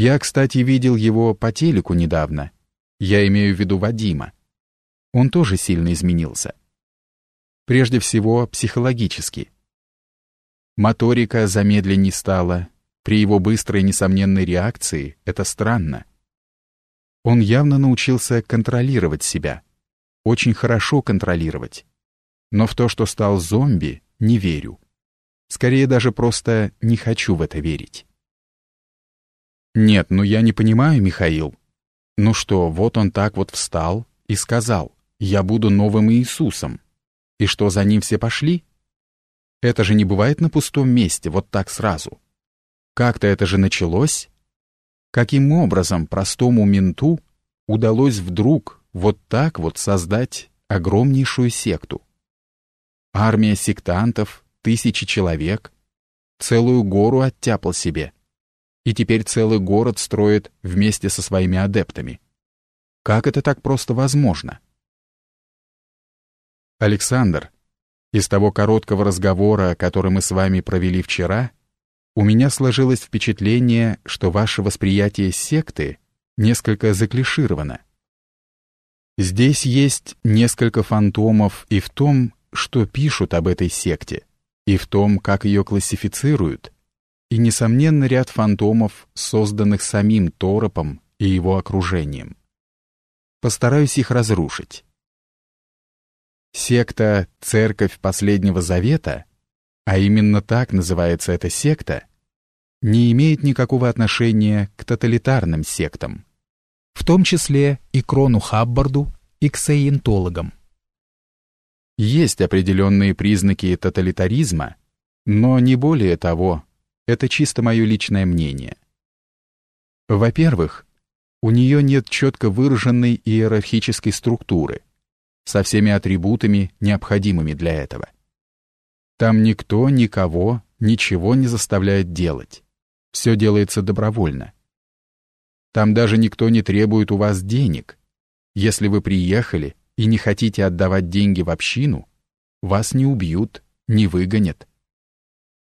Я, кстати, видел его по телеку недавно. Я имею в виду Вадима. Он тоже сильно изменился. Прежде всего, психологически. Моторика замедленней стала. При его быстрой несомненной реакции это странно. Он явно научился контролировать себя. Очень хорошо контролировать. Но в то, что стал зомби, не верю. Скорее даже просто не хочу в это верить. Нет, ну я не понимаю, Михаил. Ну что, вот он так вот встал и сказал, я буду новым Иисусом. И что, за ним все пошли? Это же не бывает на пустом месте, вот так сразу. Как-то это же началось. Каким образом простому менту удалось вдруг вот так вот создать огромнейшую секту? Армия сектантов, тысячи человек, целую гору оттяпал себе. И теперь целый город строит вместе со своими адептами. Как это так просто возможно? Александр, из того короткого разговора, который мы с вами провели вчера, у меня сложилось впечатление, что ваше восприятие секты несколько заклишировано. Здесь есть несколько фантомов и в том, что пишут об этой секте, и в том, как ее классифицируют, и, несомненно, ряд фантомов, созданных самим Торопом и его окружением. Постараюсь их разрушить. Секта «Церковь Последнего Завета», а именно так называется эта секта, не имеет никакого отношения к тоталитарным сектам, в том числе и к Рону Хаббарду и к саентологам. Есть определенные признаки тоталитаризма, но не более того, это чисто мое личное мнение. Во-первых, у нее нет четко выраженной иерархической структуры, со всеми атрибутами, необходимыми для этого. Там никто никого ничего не заставляет делать. Все делается добровольно. Там даже никто не требует у вас денег. Если вы приехали и не хотите отдавать деньги в общину, вас не убьют, не выгонят.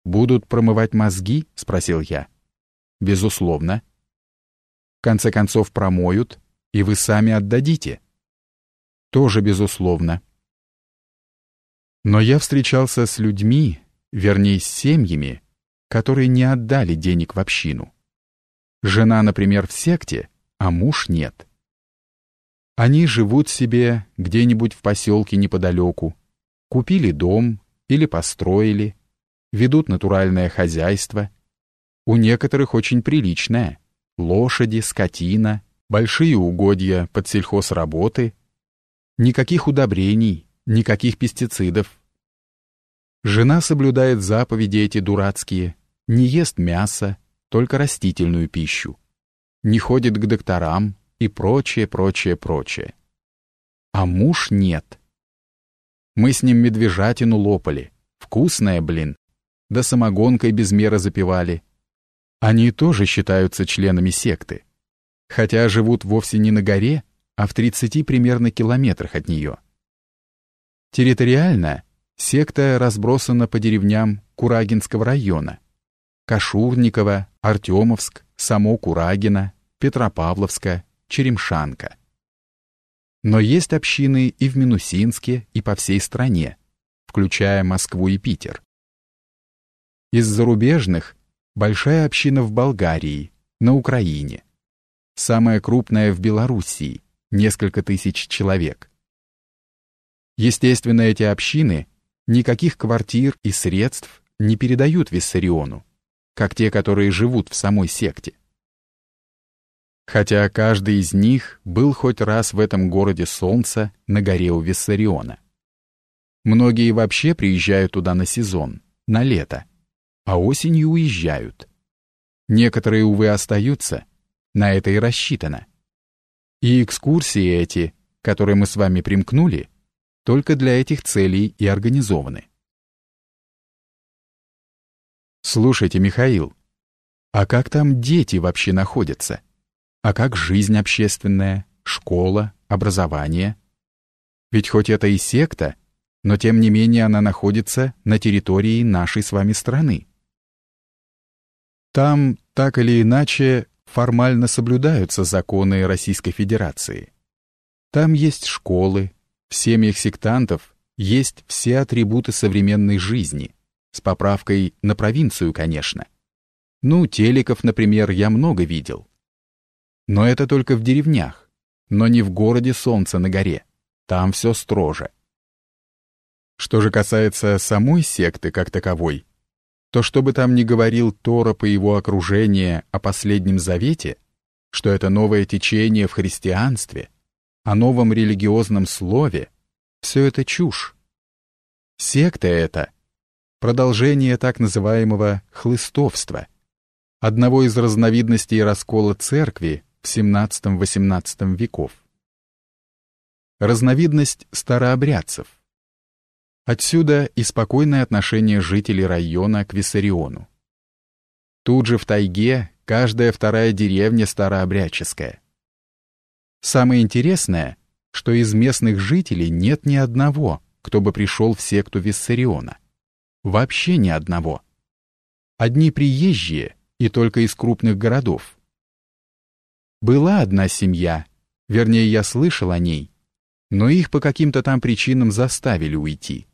«Будут промывать мозги?» — спросил я. «Безусловно». «В конце концов промоют, и вы сами отдадите?» «Тоже безусловно». Но я встречался с людьми, вернее, с семьями, которые не отдали денег в общину. Жена, например, в секте, а муж нет. Они живут себе где-нибудь в поселке неподалеку, купили дом или построили, ведут натуральное хозяйство. У некоторых очень приличное. Лошади, скотина, большие угодья под сельхозработы. Никаких удобрений, никаких пестицидов. Жена соблюдает заповеди эти дурацкие, не ест мясо, только растительную пищу. Не ходит к докторам, и прочее, прочее, прочее. А муж нет. Мы с ним медвежатину лопали. Вкусная, блин. Да самогонкой без меры запивали. Они тоже считаются членами секты. Хотя живут вовсе не на горе, а в 30 примерно километрах от нее. Территориально секта разбросана по деревням Курагинского района. Кашурниково, Артемовск, само Курагино, Петропавловска, Черемшанка. Но есть общины и в Минусинске, и по всей стране, включая Москву и Питер. Из зарубежных большая община в Болгарии, на Украине. Самая крупная в Белоруссии, несколько тысяч человек. Естественно, эти общины никаких квартир и средств не передают Виссариону, как те, которые живут в самой секте хотя каждый из них был хоть раз в этом городе солнца на горе у Виссариона. Многие вообще приезжают туда на сезон, на лето, а осенью уезжают. Некоторые, увы, остаются, на это и рассчитано. И экскурсии эти, которые мы с вами примкнули, только для этих целей и организованы. Слушайте, Михаил, а как там дети вообще находятся? А как жизнь общественная, школа, образование? Ведь хоть это и секта, но тем не менее она находится на территории нашей с вами страны. Там, так или иначе, формально соблюдаются законы Российской Федерации. Там есть школы, в семьях сектантов есть все атрибуты современной жизни, с поправкой на провинцию, конечно. Ну, телеков, например, я много видел. Но это только в деревнях, но не в городе Солнце на горе. Там все строже. Что же касается самой секты как таковой, то что бы там ни говорил Тороп и его окружение о последнем завете, что это новое течение в христианстве, о новом религиозном слове, все это чушь. Секта это — продолжение так называемого хлыстовства, одного из разновидностей раскола церкви в XVII-XVIII веков. Разновидность старообрядцев. Отсюда и спокойное отношение жителей района к Виссариону. Тут же в тайге каждая вторая деревня старообрядческая. Самое интересное, что из местных жителей нет ни одного, кто бы пришел в секту Виссариона. Вообще ни одного. Одни приезжие и только из крупных городов. Была одна семья, вернее, я слышал о ней, но их по каким-то там причинам заставили уйти.